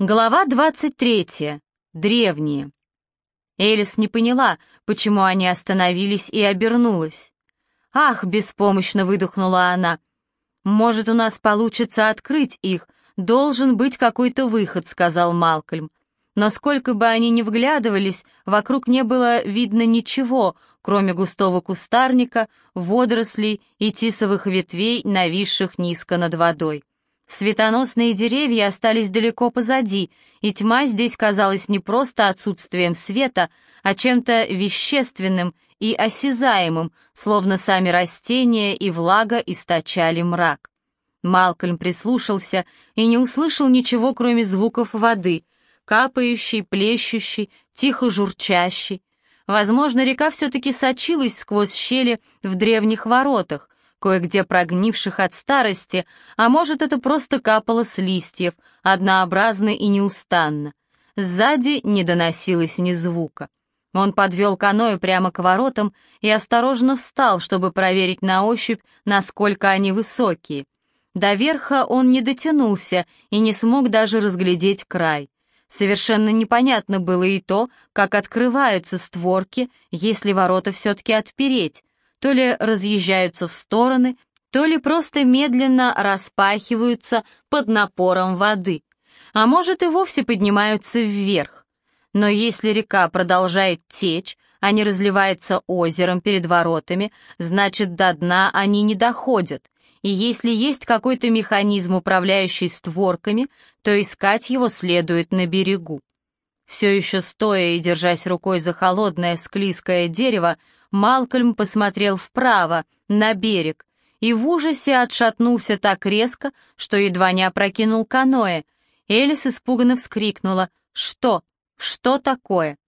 Глава 23. Древние. Элис не поняла, почему они остановились и обернулась. «Ах!» — беспомощно выдохнула она. «Может, у нас получится открыть их. Должен быть какой-то выход», — сказал Малкольм. Но сколько бы они ни вглядывались, вокруг не было видно ничего, кроме густого кустарника, водорослей и тисовых ветвей, нависших низко над водой. Светоносные деревья остались далеко позади, и тьма здесь казалась не просто отсутствием света, а чем-то вещественным и осязаемым, словно сами растения и влага источали мрак. Малкольм прислушался и не услышал ничего, кроме звуков воды, капающей, плещущей, тихо журчащей. Возможно, река все-таки сочилась сквозь щели в древних воротах, кое-где прогнивших от старости, а может, это просто капало с листьев, однообразно и неустанно. Сзади не доносилось ни звука. Он подвел каноэ прямо к воротам и осторожно встал, чтобы проверить на ощупь, насколько они высокие. До верха он не дотянулся и не смог даже разглядеть край. Совершенно непонятно было и то, как открываются створки, если ворота все-таки отпереть, то ли разъезжаются в стороны, то ли просто медленно распахиваются под напором воды, а может и вовсе поднимаются вверх. Но если река продолжает течь, а не разливается озером перед воротами, значит до дна они не доходят, и если есть какой-то механизм, управляющий створками, то искать его следует на берегу. Все еще стоя и держась рукой за холодное склизкое дерево, Малкольм посмотрел вправо, на берег, и в ужасе отшатнулся так резко, что едва не опрокинул каноэ. Элис испуганно вскрикнула «Что? Что такое?»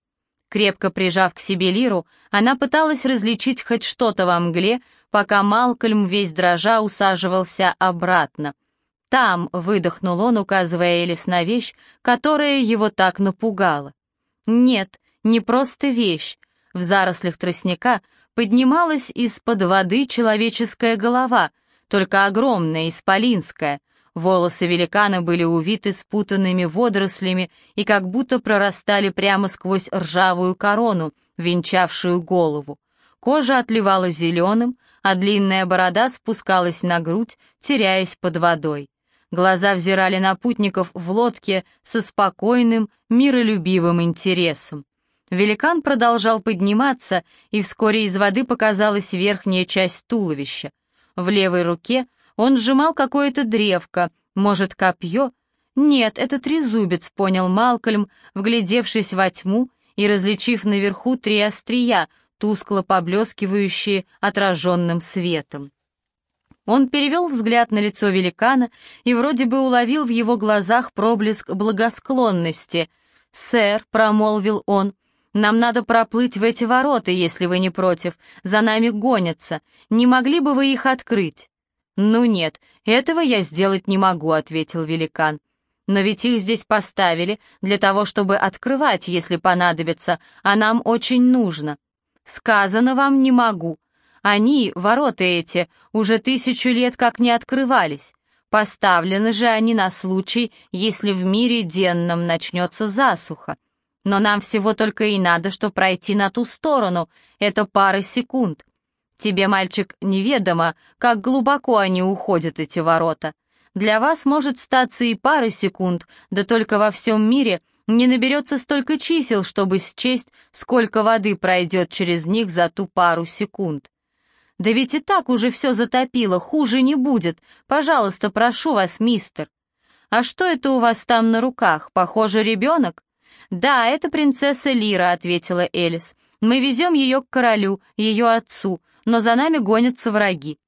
Крепко прижав к себе Лиру, она пыталась различить хоть что-то во мгле, пока Малкольм весь дрожа усаживался обратно. «Там», — выдохнул он, указывая Элис на вещь, которая его так напугала. «Нет, не просто вещь, в зарослях тростника поднималась из-под воды человеческая голова, только огромная, исполинская. Волосы великана были увиты спутанными водорослями и как будто прорастали прямо сквозь ржавую корону, венчавшую голову. Кожа отливала зеленым, а длинная борода спускалась на грудь, теряясь под водой. Глаза взирали на путников в лодке со спокойным, миролюбивым интересом. Великан продолжал подниматься, и вскоре из воды показалась верхняя часть туловища. В левой руке он сжимал какое-то древко, может, копье? Нет, это трезубец, понял Малкольм, вглядевшись во тьму и различив наверху три острия, тускло поблескивающие отраженным светом. Он перевел взгляд на лицо великана и вроде бы уловил в его глазах проблеск благосклонности. «Сэр», — промолвил он, — нам надо проплыть в эти ворота, если вы не против. За нами гонятся. Не могли бы вы их открыть?» «Ну нет, этого я сделать не могу», — ответил великан. «Но ведь их здесь поставили для того, чтобы открывать, если понадобится, а нам очень нужно. Сказано вам не могу. Они, ворота эти, уже тысячу лет как не открывались. Поставлены же они на случай, если в мире денном начнется засуха. Но нам всего только и надо, что пройти на ту сторону. Это пара секунд. Тебе, мальчик, неведомо, как глубоко они уходят, эти ворота. Для вас может статься и пара секунд, да только во всем мире не наберется столько чисел, чтобы счесть, сколько воды пройдет через них за ту пару секунд. Да ведь и так уже все затопило, хуже не будет. Пожалуйста, прошу вас, мистер. А что это у вас там на руках? Похоже, ребенок? «Да, это принцесса Лира», — ответила Элис. «Мы везем ее к королю, ее отцу, но за нами гонятся враги».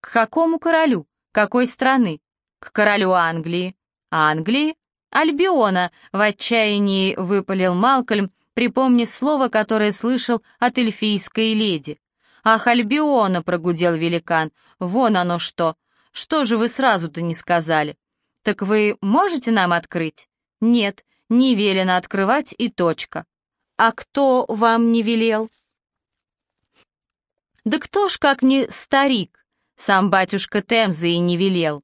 «К какому королю? Какой страны?» «К королю Англии». «Англии?» «Альбиона», — в отчаянии выпалил Малкольм, припомнив слово, которое слышал от эльфийской леди. «Ах, Альбиона!» — прогудел великан. «Вон оно что! Что же вы сразу-то не сказали?» «Так вы можете нам открыть?» «Нет, не велено открывать и точка. А кто вам не велел? Да кто ж как не старик, сам батюшка Темзы и не велел.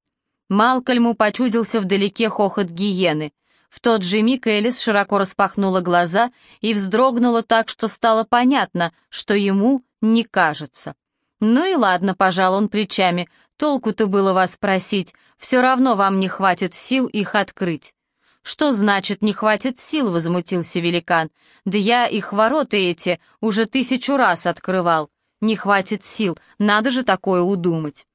Малкольму почудился вдалеке хохот гиены. В тот же миг Элис широко распахнула глаза и вздрогнула так, что стало понятно, что ему не кажется. «Ну и ладно», — пожал он плечами, — «толку-то было вас спросить, все равно вам не хватит сил их открыть». «Что значит не хватит сил?» — возмутился великан. «Да я их ворота эти уже тысячу раз открывал. Не хватит сил, надо же такое удумать».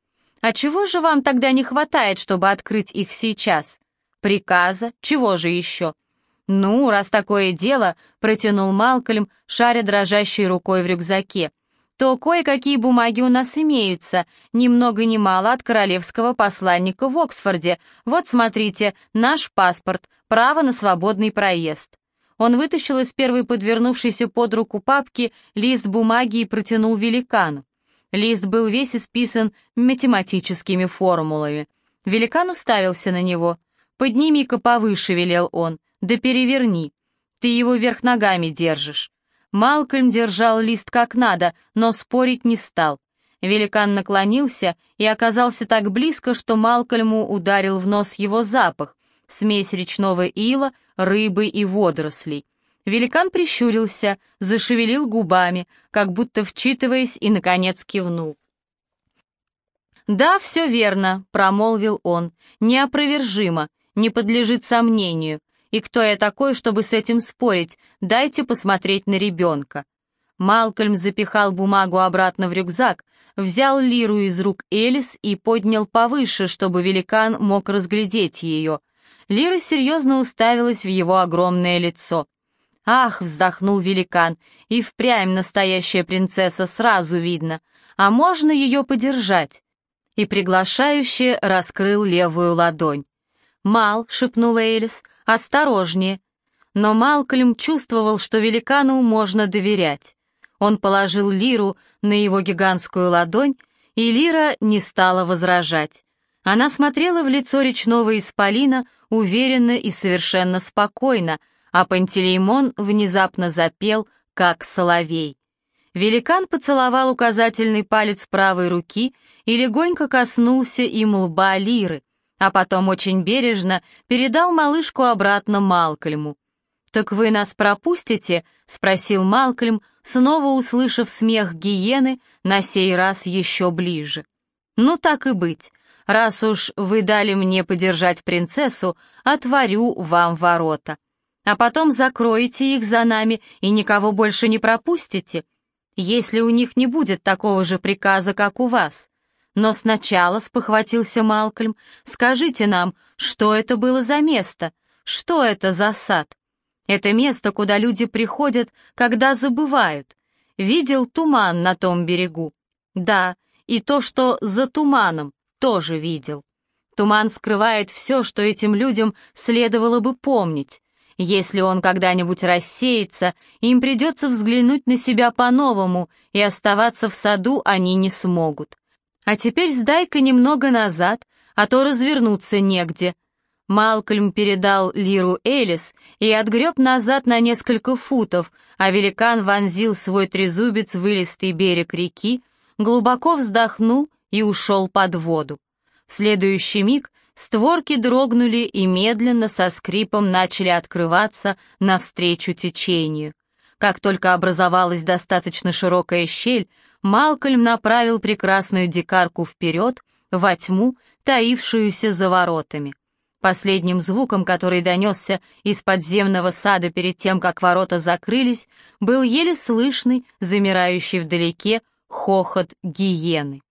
«А чего же вам тогда не хватает, чтобы открыть их сейчас?» «Приказа? Чего же еще?» «Ну, раз такое дело», — протянул Малкольм, шаря дрожащей рукой в рюкзаке, «то кое-какие бумаги у нас имеются, ни много ни мало от королевского посланника в Оксфорде. Вот смотрите, наш паспорт, право на свободный проезд». Он вытащил из первой подвернувшейся под руку папки лист бумаги и протянул великану. Лист был весь исписан математическими формулами. Великан уставился на него. «Подними-ка повыше», — велел он, — «да переверни. Ты его вверх ногами держишь». Малкольм держал лист как надо, но спорить не стал. Великан наклонился и оказался так близко, что Малкольму ударил в нос его запах, смесь речного ила, рыбы и водорослей. Великан прищурился, зашевелил губами, как будто вчитываясь, и, наконец, кивнул. «Да, все верно», — промолвил он, — «неопровержимо, не подлежит сомнению. И кто я такой, чтобы с этим спорить? Дайте посмотреть на ребенка». Малкольм запихал бумагу обратно в рюкзак, взял лиру из рук Элис и поднял повыше, чтобы великан мог разглядеть ее. Лира серьезно уставилась в его огромное лицо. «Ах!» — вздохнул великан, — «и впрямь настоящая принцесса сразу видно. А можно ее подержать?» И приглашающе раскрыл левую ладонь. «Мал», — шепнула Элис, — «осторожнее». Но Малкольм чувствовал, что великану можно доверять. Он положил Лиру на его гигантскую ладонь, и Лира не стала возражать. Она смотрела в лицо речного исполина уверенно и совершенно спокойно, а Пантелеймон внезапно запел, как соловей. Великан поцеловал указательный палец правой руки и легонько коснулся им лба Лиры, а потом очень бережно передал малышку обратно Малкольму. «Так вы нас пропустите?» — спросил Малкольм, снова услышав смех гиены, на сей раз еще ближе. «Ну так и быть. Раз уж вы дали мне подержать принцессу, отворю вам ворота. А потом закроете их за нами и никого больше не пропустите, если у них не будет такого же приказа, как у вас. Но сначала, — спохватился Малкольм, — скажите нам, что это было за место, что это за сад? Это место, куда люди приходят, когда забывают. Видел туман на том берегу? Да, и то, что за туманом, тоже видел. Туман скрывает все, что этим людям следовало бы помнить. Если он когда-нибудь рассеется, им придется взглянуть на себя по-новому, и оставаться в саду они не смогут. А теперь сдай-ка немного назад, а то развернуться негде». Малкольм передал лиру Элис и отгреб назад на несколько футов, а великан вонзил свой трезубец в вылистый берег реки, глубоко вздохнул и ушел под воду. В следующий миг створки дрогнули и медленно со скрипом начали открываться навстречу течению. Как только образовалась достаточно широкая щель, Малкольм направил прекрасную дикарку вперед, во тьму, таившуюся за воротами. Последним звуком, который донесся из подземного сада перед тем, как ворота закрылись, был еле слышный, замирающий вдалеке, хохот гиены.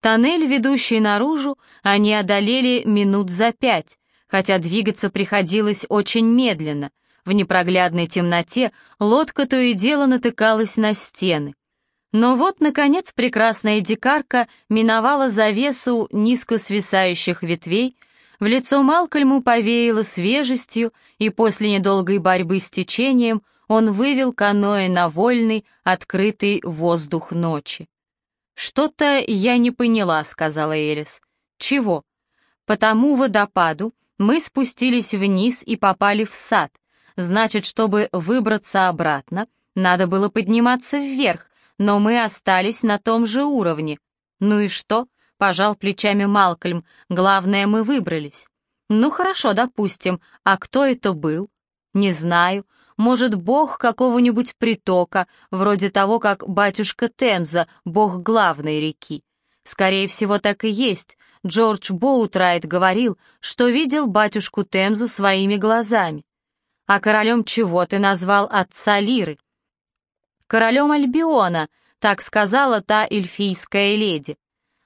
Тоннель, ведущий наружу, они одолели минут за пять, хотя двигаться приходилось очень медленно, в непроглядной темноте лодка то и дело натыкалась на стены. Но вот, наконец, прекрасная дикарка миновала завесу низко свисающих ветвей, в лицо Малкольму повеяло свежестью, и после недолгой борьбы с течением он вывел каноэ на вольный, открытый воздух ночи. «Что-то я не поняла», — сказала Элис. «Чего?» «По тому водопаду мы спустились вниз и попали в сад, Значит, чтобы выбраться обратно, надо было подниматься вверх, но мы остались на том же уровне. Ну и что? Пожал плечами Малкольм. Главное, мы выбрались. Ну хорошо, допустим. А кто это был? Не знаю. Может, бог какого-нибудь притока, вроде того, как батюшка Темза, бог главной реки. Скорее всего, так и есть. Джордж Боутрайт говорил, что видел батюшку Темзу своими глазами. А королем чего ты назвал отца Лиры? Королем Альбиона, так сказала та эльфийская леди.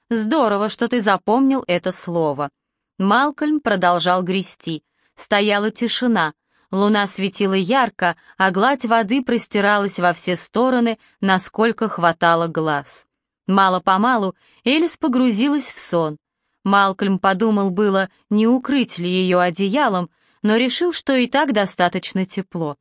Здорово, что ты запомнил это слово. Малкольм продолжал грести. Стояла тишина. Луна светила ярко, а гладь воды простиралась во все стороны, насколько хватало глаз. Мало-помалу Элис погрузилась в сон. Малкольм подумал было, не укрыть ли ее одеялом, но решил, что и так достаточно тепло.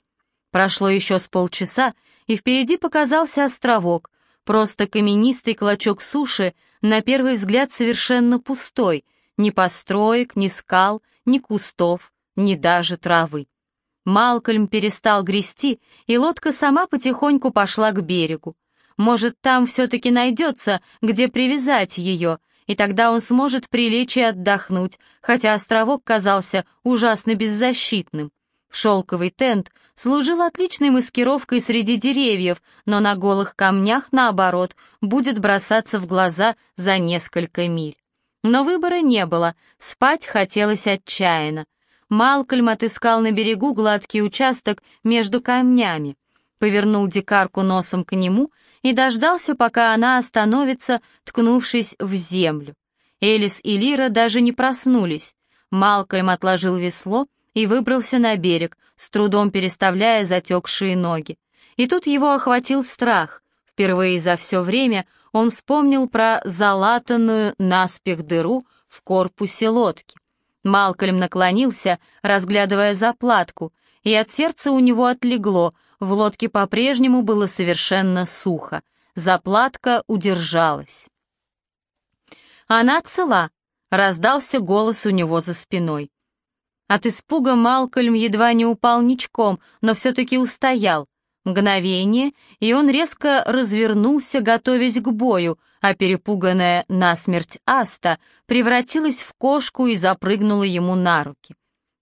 Прошло еще с полчаса, и впереди показался островок, просто каменистый клочок суши, на первый взгляд совершенно пустой, ни построек, ни скал, ни кустов, ни даже травы. Малкольм перестал грести, и лодка сама потихоньку пошла к берегу. Может, там все-таки найдется, где привязать ее, и тогда он сможет прилечь и отдохнуть, хотя островок казался ужасно беззащитным. Шелковый тент служил отличной маскировкой среди деревьев, но на голых камнях, наоборот, будет бросаться в глаза за несколько миль. Но выбора не было, спать хотелось отчаянно. Малкольм отыскал на берегу гладкий участок между камнями, повернул дикарку носом к нему и дождался, пока она остановится, ткнувшись в землю. Элис и Лира даже не проснулись. Малкольм отложил весло и выбрался на берег, с трудом переставляя затекшие ноги. И тут его охватил страх. Впервые за все время он вспомнил про залатанную наспех дыру в корпусе лодки. Малкольм наклонился, разглядывая заплатку, и от сердца у него отлегло, в лодке по-прежнему было совершенно сухо. Заплатка удержалась. «Она цела», — раздался голос у него за спиной. От испуга Малкольм едва не упал ничком, но все-таки устоял. Мгновение, и он резко развернулся, готовясь к бою, а перепуганная насмерть Аста превратилась в кошку и запрыгнула ему на руки.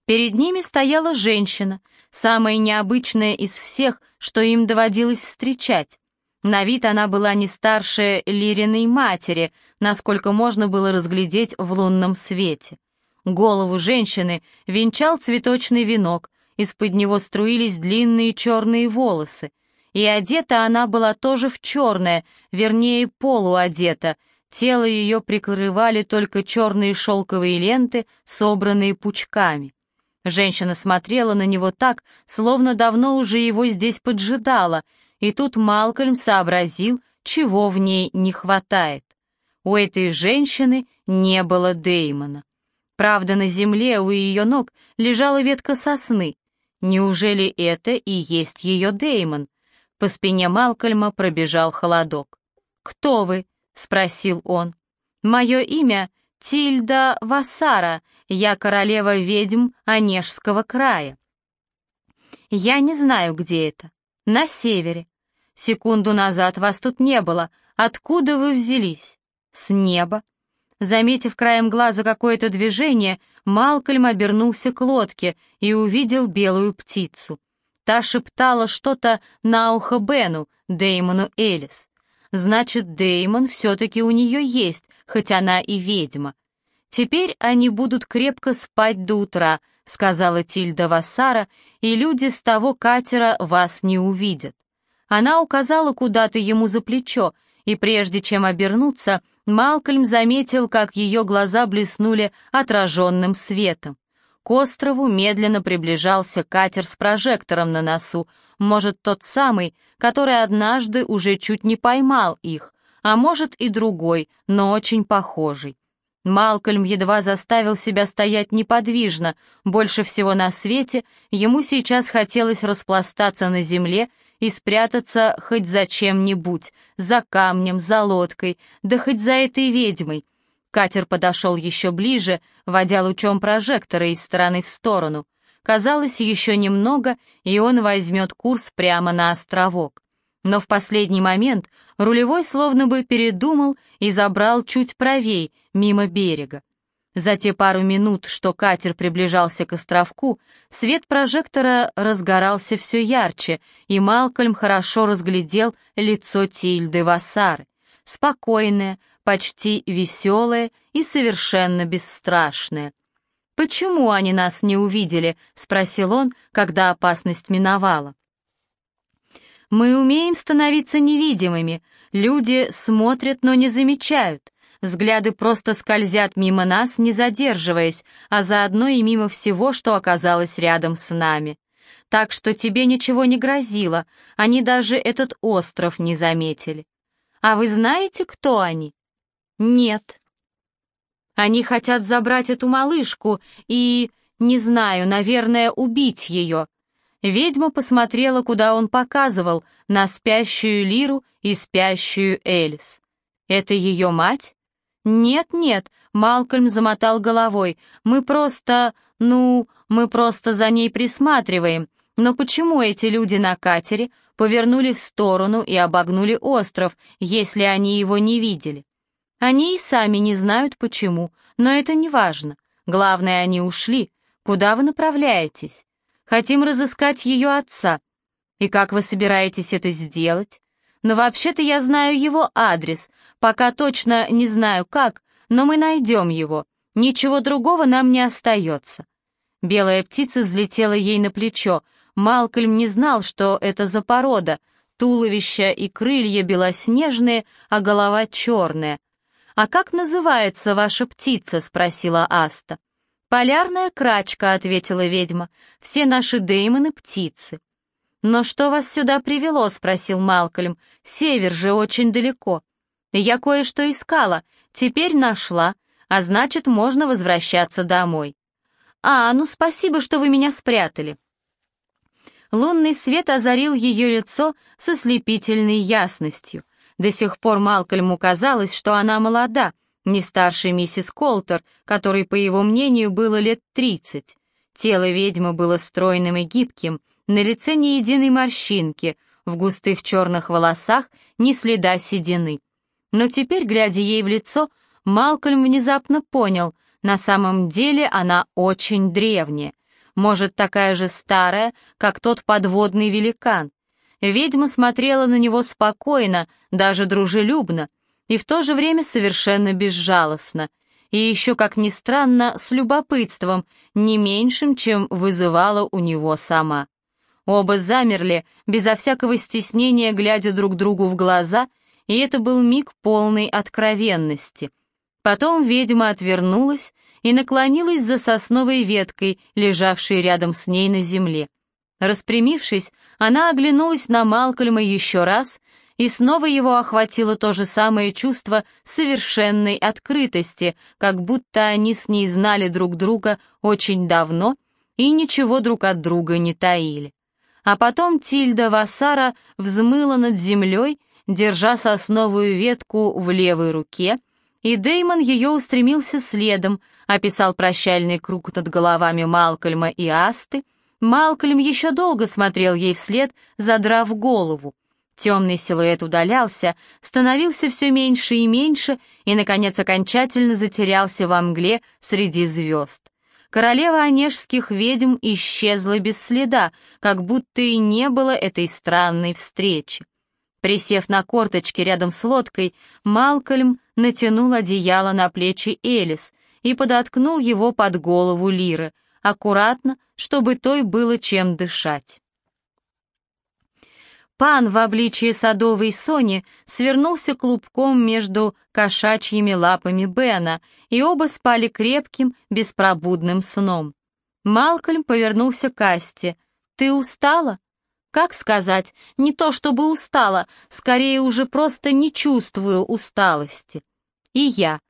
Перед ними стояла женщина, самая необычная из всех, что им доводилось встречать. На вид она была не старше Лириной матери, насколько можно было разглядеть в лунном свете. Голову женщины венчал цветочный венок, из-под него струились длинные черные волосы. И одета она была тоже в черное, вернее, полуодета. Тело ее прикрывали только черные шелковые ленты, собранные пучками. Женщина смотрела на него так, словно давно уже его здесь поджидала, и тут Малкольм сообразил, чего в ней не хватает. У этой женщины не было Деймона. Правда, на земле у ее ног лежала ветка сосны. Неужели это и есть ее Деймон? По спине Малкольма пробежал холодок. «Кто вы?» — спросил он. «Мое имя Тильда Вассара, я королева ведьм Онежского края». «Я не знаю, где это. На севере. Секунду назад вас тут не было. Откуда вы взялись?» «С неба. Заметив краем глаза какое-то движение, Малкольм обернулся к лодке и увидел белую птицу. Та шептала что-то на ухо Бену, Деймону Элис. Значит, Деймон все-таки у нее есть, хоть она и ведьма. «Теперь они будут крепко спать до утра», — сказала Тильда Вассара, «и люди с того катера вас не увидят». Она указала куда-то ему за плечо, и прежде чем обернуться, Малкольм заметил, как ее глаза блеснули отраженным светом. К острову медленно приближался катер с прожектором на носу, может, тот самый, который однажды уже чуть не поймал их, а может и другой, но очень похожий. Малкольм едва заставил себя стоять неподвижно, больше всего на свете ему сейчас хотелось распластаться на земле и спрятаться хоть за чем-нибудь, за камнем, за лодкой, да хоть за этой ведьмой. Катер подошел еще ближе, водя лучом прожектора из стороны в сторону. Казалось, еще немного, и он возьмет курс прямо на островок. Но в последний момент рулевой словно бы передумал и забрал чуть правей, мимо берега. За те пару минут, что катер приближался к островку, свет прожектора разгорался все ярче, и Малкольм хорошо разглядел лицо Тильды Вассары, спокойное, почти веселое и совершенно бесстрашное. «Почему они нас не увидели?» — спросил он, когда опасность миновала. «Мы умеем становиться невидимыми. Люди смотрят, но не замечают. Взгляды просто скользят мимо нас, не задерживаясь, а заодно и мимо всего, что оказалось рядом с нами. Так что тебе ничего не грозило, они даже этот остров не заметили. А вы знаете, кто они? Нет. Они хотят забрать эту малышку и, не знаю, наверное, убить ее. Ведьма посмотрела, куда он показывал, на спящую Лиру и спящую Элис. Это ее мать? «Нет-нет», — Малкольм замотал головой, «мы просто... ну, мы просто за ней присматриваем. Но почему эти люди на катере повернули в сторону и обогнули остров, если они его не видели? Они и сами не знают почему, но это не важно. Главное, они ушли. Куда вы направляетесь? Хотим разыскать ее отца. И как вы собираетесь это сделать? Но вообще-то я знаю его адрес, пока точно не знаю как, но мы найдем его. Ничего другого нам не остается». Белая птица взлетела ей на плечо. Малкольм не знал, что это за порода. Туловище и крылья белоснежные, а голова черная. «А как называется ваша птица?» — спросила Аста. «Полярная крачка», — ответила ведьма. «Все наши деймоны — птицы». «Но что вас сюда привело?» — спросил Малкольм. «Север же очень далеко». «Я кое-что искала, теперь нашла, а значит, можно возвращаться домой». «А, ну спасибо, что вы меня спрятали». Лунный свет озарил ее лицо со слепительной ясностью. До сих пор Малкольму казалось, что она молода, не старше миссис Колтер, которой, по его мнению, было лет тридцать. Тело ведьмы было стройным и гибким — на лице ни единой морщинки, в густых черных волосах ни следа седины. Но теперь, глядя ей в лицо, Малкольм внезапно понял, на самом деле она очень древняя, может, такая же старая, как тот подводный великан. Ведьма смотрела на него спокойно, даже дружелюбно, и в то же время совершенно безжалостно, и еще, как ни странно, с любопытством, не меньшим, чем вызывала у него сама. Оба замерли, безо всякого стеснения, глядя друг другу в глаза, и это был миг полной откровенности. Потом ведьма отвернулась и наклонилась за сосновой веткой, лежавшей рядом с ней на земле. Распрямившись, она оглянулась на Малкольма еще раз, и снова его охватило то же самое чувство совершенной открытости, как будто они с ней знали друг друга очень давно и ничего друг от друга не таили. А потом Тильда Вассара взмыла над землей, держа сосновую ветку в левой руке, и Деймон ее устремился следом, описал прощальный круг над головами Малкольма и Асты. Малкольм еще долго смотрел ей вслед, задрав голову. Темный силуэт удалялся, становился все меньше и меньше и, наконец, окончательно затерялся во мгле среди звезд. Королева онежских ведьм исчезла без следа, как будто и не было этой странной встречи. Присев на корточки рядом с лодкой, Малкольм натянул одеяло на плечи Элис и подоткнул его под голову Лиры, аккуратно, чтобы той было чем дышать. Пан в обличии садовой Сони свернулся клубком между кошачьими лапами Бена, и оба спали крепким, беспробудным сном. Малкольм повернулся к Асте. «Ты устала?» «Как сказать? Не то чтобы устала, скорее уже просто не чувствую усталости». «И я».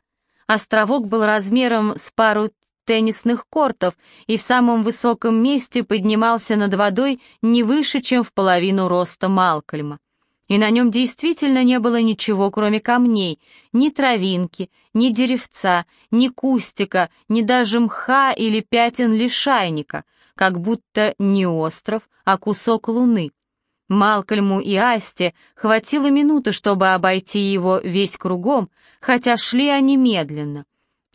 Островок был размером с пару теннисных кортов и в самом высоком месте поднимался над водой не выше, чем в половину роста Малкольма. И на нем действительно не было ничего, кроме камней, ни травинки, ни деревца, ни кустика, ни даже мха или пятен лишайника, как будто не остров, а кусок луны. Малкольму и Асте хватило минуты, чтобы обойти его весь кругом, хотя шли они медленно.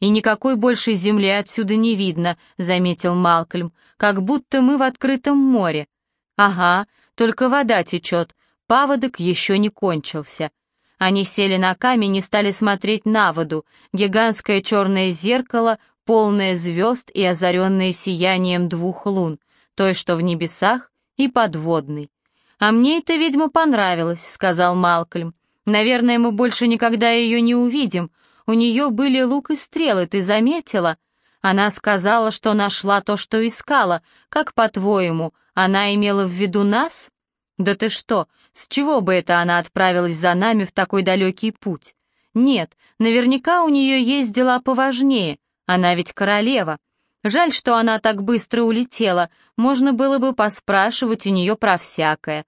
«И никакой большей земли отсюда не видно», — заметил Малкольм, «как будто мы в открытом море». «Ага, только вода течет, паводок еще не кончился». Они сели на камень и стали смотреть на воду, гигантское черное зеркало, полное звезд и озаренное сиянием двух лун, той, что в небесах, и подводной. «А мне эта ведьма понравилась», — сказал Малкольм. «Наверное, мы больше никогда ее не увидим. У нее были лук и стрелы, ты заметила?» Она сказала, что нашла то, что искала. Как, по-твоему, она имела в виду нас? Да ты что, с чего бы это она отправилась за нами в такой далекий путь? Нет, наверняка у нее есть дела поважнее. Она ведь королева. Жаль, что она так быстро улетела, можно было бы поспрашивать у нее про всякое.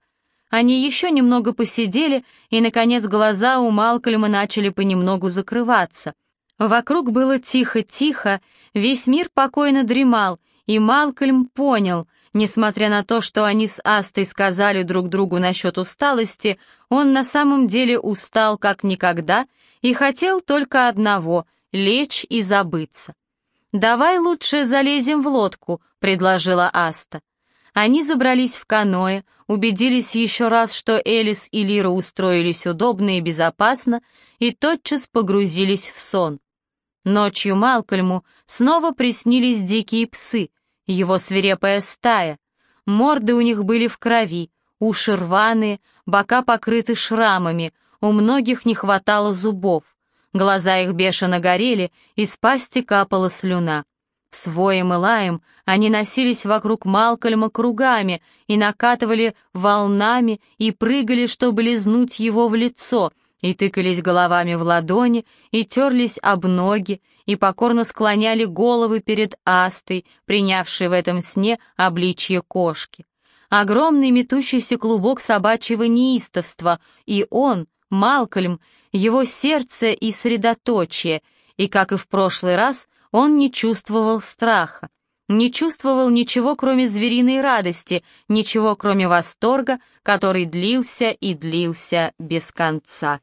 Они еще немного посидели, и, наконец, глаза у Малкольма начали понемногу закрываться. Вокруг было тихо-тихо, весь мир покойно дремал, и Малкольм понял, несмотря на то, что они с Астой сказали друг другу насчет усталости, он на самом деле устал как никогда и хотел только одного — лечь и забыться. «Давай лучше залезем в лодку», — предложила Аста. Они забрались в каноэ, убедились еще раз, что Элис и Лира устроились удобно и безопасно, и тотчас погрузились в сон. Ночью Малкольму снова приснились дикие псы, его свирепая стая. Морды у них были в крови, уши рваные, бока покрыты шрамами, у многих не хватало зубов. Глаза их бешено горели, из пасти капала слюна. С воем и лаем они носились вокруг Малкольма кругами и накатывали волнами и прыгали, чтобы лизнуть его в лицо, и тыкались головами в ладони, и терлись об ноги, и покорно склоняли головы перед Астой, принявшей в этом сне обличье кошки. Огромный метущийся клубок собачьего неистовства, и он, Малкольм, его сердце и средоточие, и, как и в прошлый раз, он не чувствовал страха, не чувствовал ничего, кроме звериной радости, ничего, кроме восторга, который длился и длился без конца.